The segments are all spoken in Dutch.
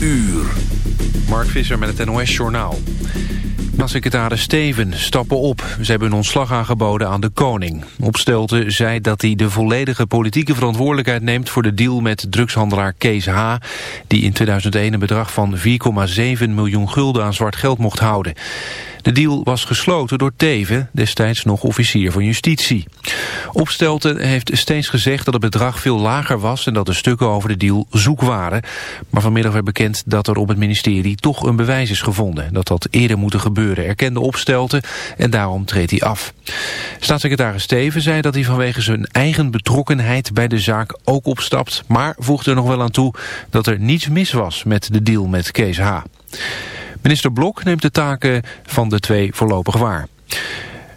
uur. Mark Visser met het NOS Journaal. Staatssecretaris Steven stappen op. Ze hebben hun ontslag aangeboden aan de koning. Opstelte zei dat hij de volledige politieke verantwoordelijkheid neemt... voor de deal met drugshandelaar Kees H... die in 2001 een bedrag van 4,7 miljoen gulden aan zwart geld mocht houden. De deal was gesloten door Teven, destijds nog officier van justitie. Opstelten heeft steeds gezegd dat het bedrag veel lager was... en dat de stukken over de deal zoek waren. Maar vanmiddag werd bekend dat er op het ministerie toch een bewijs is gevonden. Dat dat eerder moeten gebeuren, erkende Opstelten en daarom treedt hij af. Staatssecretaris Teven zei dat hij vanwege zijn eigen betrokkenheid bij de zaak ook opstapt... maar voegde er nog wel aan toe dat er niets mis was met de deal met Kees H. Minister Blok neemt de taken van de twee voorlopig waar.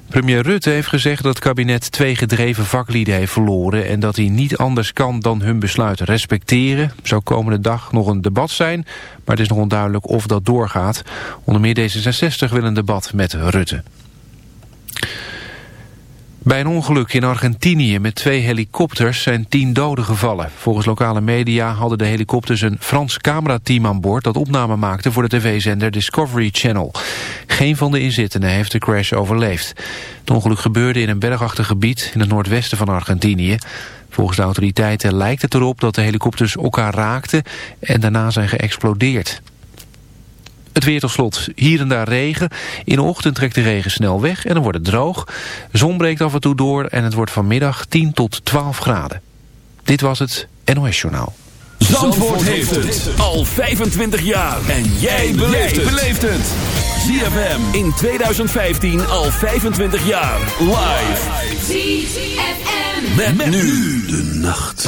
Premier Rutte heeft gezegd dat het kabinet twee gedreven vaklieden heeft verloren... en dat hij niet anders kan dan hun besluit respecteren. Zou komende dag nog een debat zijn, maar het is nog onduidelijk of dat doorgaat. Onder meer D66 wil een debat met Rutte. Bij een ongeluk in Argentinië met twee helikopters zijn tien doden gevallen. Volgens lokale media hadden de helikopters een Frans camerateam aan boord... dat opname maakte voor de tv-zender Discovery Channel. Geen van de inzittenden heeft de crash overleefd. Het ongeluk gebeurde in een bergachtig gebied in het noordwesten van Argentinië. Volgens de autoriteiten lijkt het erop dat de helikopters elkaar raakten... en daarna zijn geëxplodeerd. Het weer tot slot. Hier en daar regen. In de ochtend trekt de regen snel weg en dan wordt het droog. zon breekt af en toe door en het wordt vanmiddag 10 tot 12 graden. Dit was het NOS Journaal. Zandvoort, heeft het al 25 jaar. En jij beleeft het. ZFM in 2015 al 25 jaar. Live. ZFM. met nu de nacht.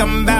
come back.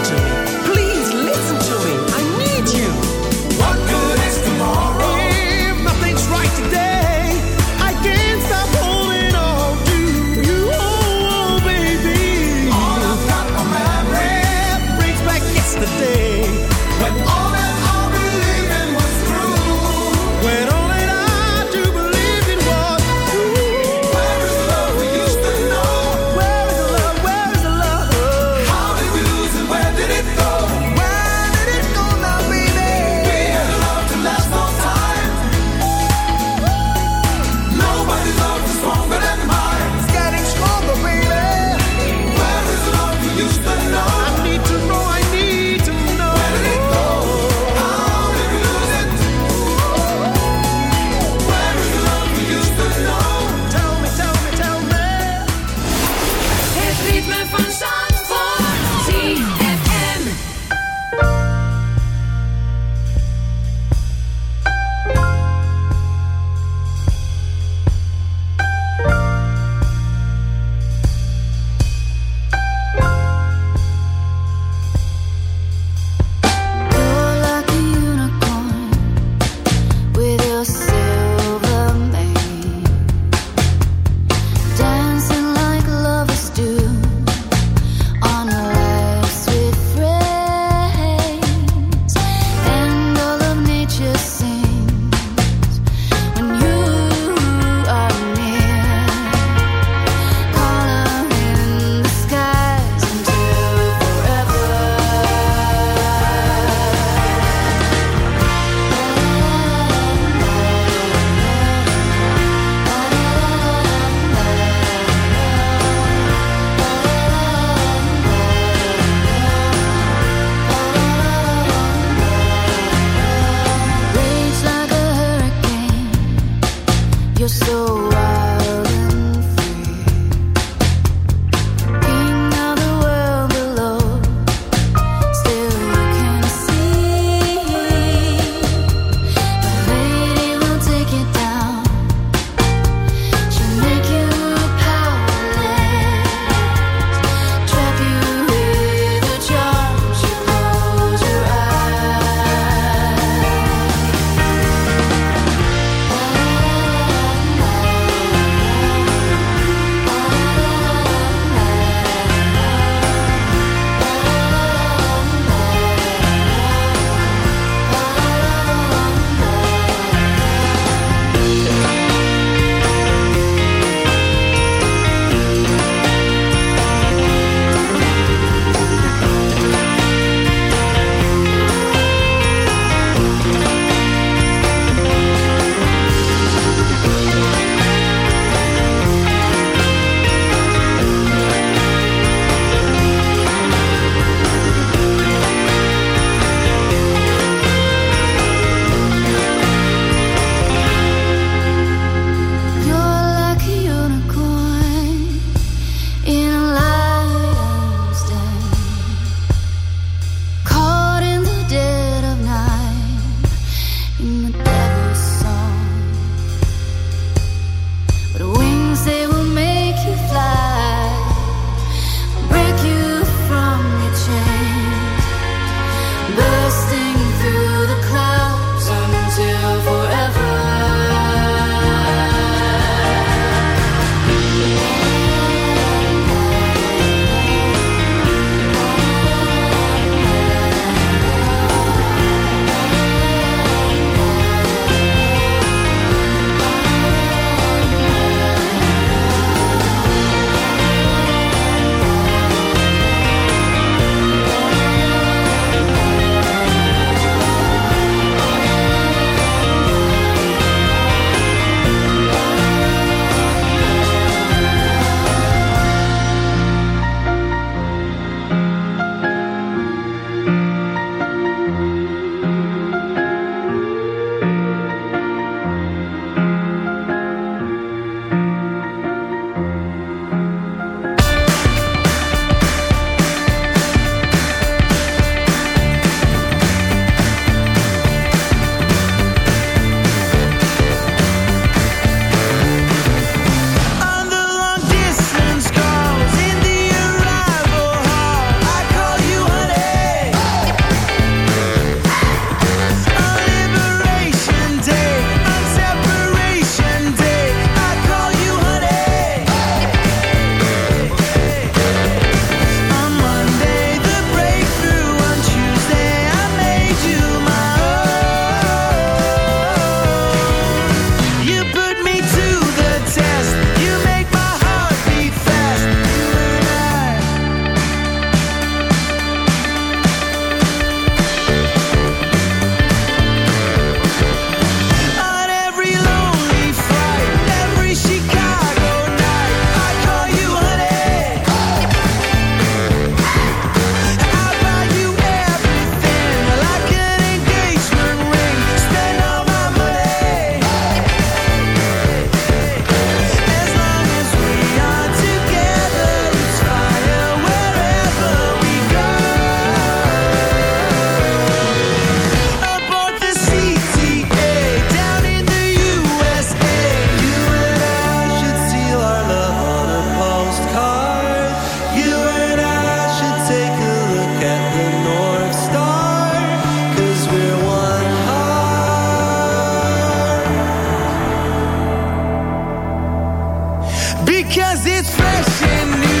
Cause it's fresh and new